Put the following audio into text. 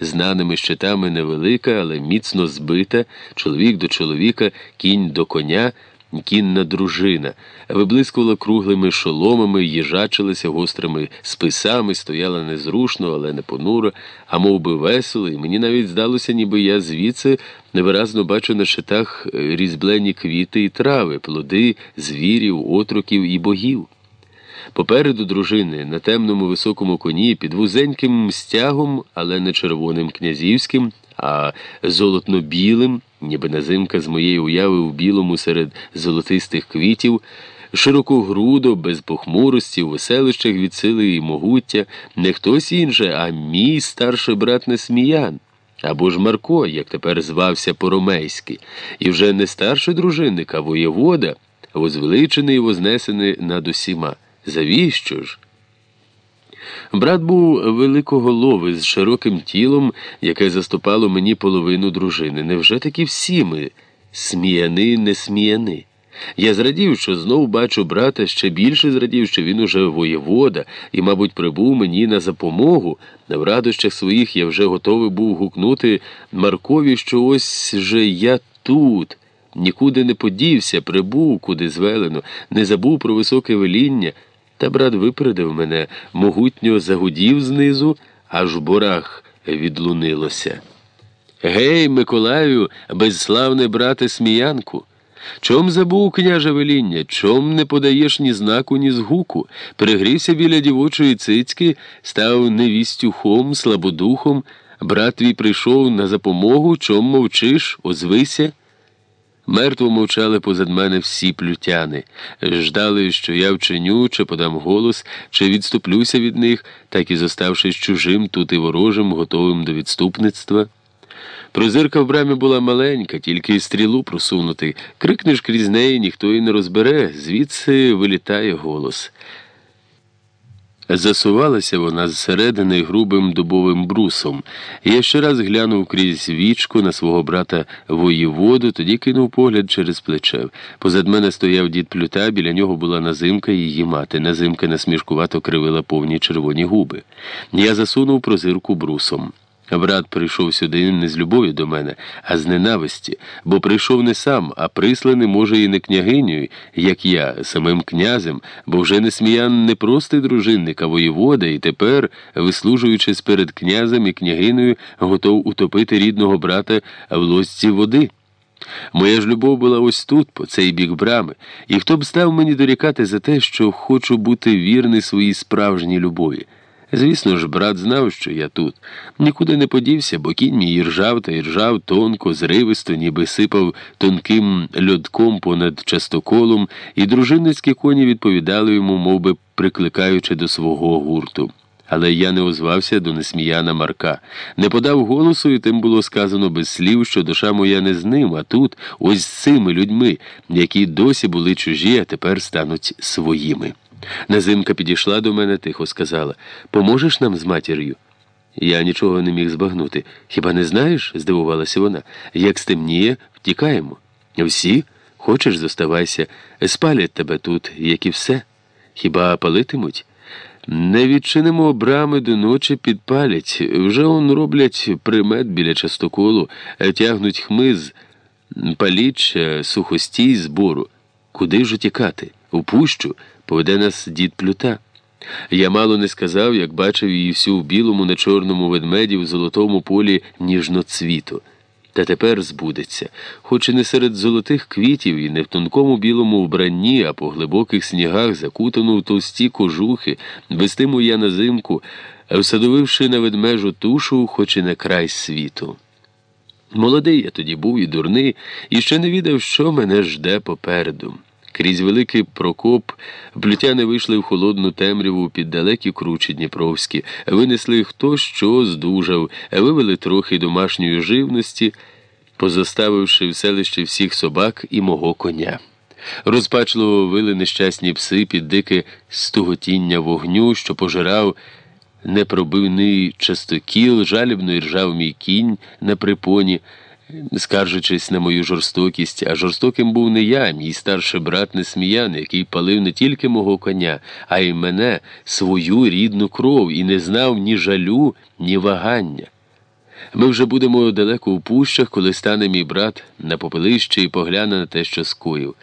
знаними щитами невелика, але міцно збита, чоловік до чоловіка, кінь до коня кінна дружина, виблискувала круглими шоломами, їжачилася гострими списами, стояла незрушно, але не понуро, а мов би весело, і мені навіть здалося, ніби я звідси невиразно бачу на щитах різьблені квіти і трави, плоди, звірів, отроків і богів. Попереду дружини на темному високому коні під вузеньким стягом, але не червоним князівським, а золотно-білим ніби назимка з моєї уяви в білому серед золотистих квітів, широкогрудо, без похмурості, в веселищах від сили і могуття, не хтось інший, а мій старший брат Несміян. Або ж Марко, як тепер звався Поромейський, і вже не старший дружинник, а воєвода, возвеличений і вознесений над усіма. Завіщо ж? Брат був великоголовий з широким тілом, яке заступало мені половину дружини. Невже такі всі ми сміяни, не сміяни? Я зрадів, що знов бачу брата, ще більше зрадів, що він уже воєвода і, мабуть, прибув мені на запомогу. В радощах своїх я вже готовий був гукнути Маркові, що ось же я тут. Нікуди не подівся, прибув, куди звелено, не забув про високе веління. Та брат випередив мене, могутньо загудів знизу, аж борах відлунилося. Гей, Миколаю, безславне брате сміянку. Чом забув, княже веління, чом не подаєш ні знаку, ні згуку, пригрівся біля дівочої цицьки, став невістюхом, слабодухом, брат твій прийшов на запомогу, чом мовчиш, озвися. Мертво мовчали позад мене всі плютяни, ждали, що я вчиню, чи подам голос, чи відступлюся від них, так і зоставшись чужим, тут і ворожим, готовим до відступництва. Прозирка в брамі була маленька, тільки стрілу просунути. Крикнеш крізь неї, ніхто і не розбере, звідси вилітає голос. Засувалася вона зсередини грубим дубовим брусом. Я ще раз глянув крізь вічку на свого брата воєводу, тоді кинув погляд через плече. Позад мене стояв дід плюта, біля нього була назимка і її мати. Назимка насмішкувато кривила повні червоні губи. Я засунув прозирку брусом. Брат прийшов сюди не з любові до мене, а з ненависті, бо прийшов не сам, а присланий, може, і не княгиню, як я, самим князем, бо вже не сміян не простий дружинник, а воєвода, і тепер, вислужуючись перед князем і княгиною, готов утопити рідного брата в лосці води. Моя ж любов була ось тут, по цей бік брами, і хто б став мені дорікати за те, що хочу бути вірний своїй справжній любові. Звісно ж, брат знав, що я тут. Нікуди не подівся, бо кінь мій ржав та іржав тонко, зривисто, ніби сипав тонким льодком понад частоколом, і дружинницькі коні відповідали йому, мов би, прикликаючи до свого гурту. Але я не озвався до несміяна Марка, не подав голосу, і тим було сказано без слів, що душа моя не з ним, а тут, ось з цими людьми, які досі були чужі, а тепер стануть своїми. Назимка підійшла до мене, тихо сказала Поможеш нам з матір'ю? Я нічого не міг збагнути. Хіба не знаєш? здивувалася вона. Як стемніє, втікаємо. Всі? Хочеш, зоставайся, спалять тебе тут, як і все. Хіба палитимуть? Не відчинимо брами до ночі підпалять. Вже он роблять примет біля частоколу, тягнуть хмиз, паліч, сухостій збору. Куди ж утікати? У пущу? Поведе нас дід плюта. Я мало не сказав, як бачив її всю в білому на чорному ведмеді в золотому полі ніжноцвіту. Та тепер збудеться, хоч і не серед золотих квітів, і не в тонкому білому вбранні, а по глибоких снігах, закутану в товсті кожухи, вестиму я на зимку, всадовивши на ведмежу тушу, хоч і на край світу. Молодий я тоді був і дурний, і ще не відав, що мене жде попереду. Крізь великий прокоп плютяни вийшли в холодну темряву під далекі кручі Дніпровські, винесли хто що здужав, вивели трохи домашньої живності, позоставивши в селищі всіх собак і мого коня. Розпачливо вили нещасні пси під дике стуготіння вогню, що пожирав непробивний частокіл, жалібно іржав мій кінь на припоні скаржачись на мою жорстокість, а жорстоким був не я, мій старший брат Несміян, який палив не тільки мого коня, а й мене, свою рідну кров, і не знав ні жалю, ні вагання. Ми вже будемо далеко у пущах, коли стане мій брат на попелище і погляне на те, що скоїв.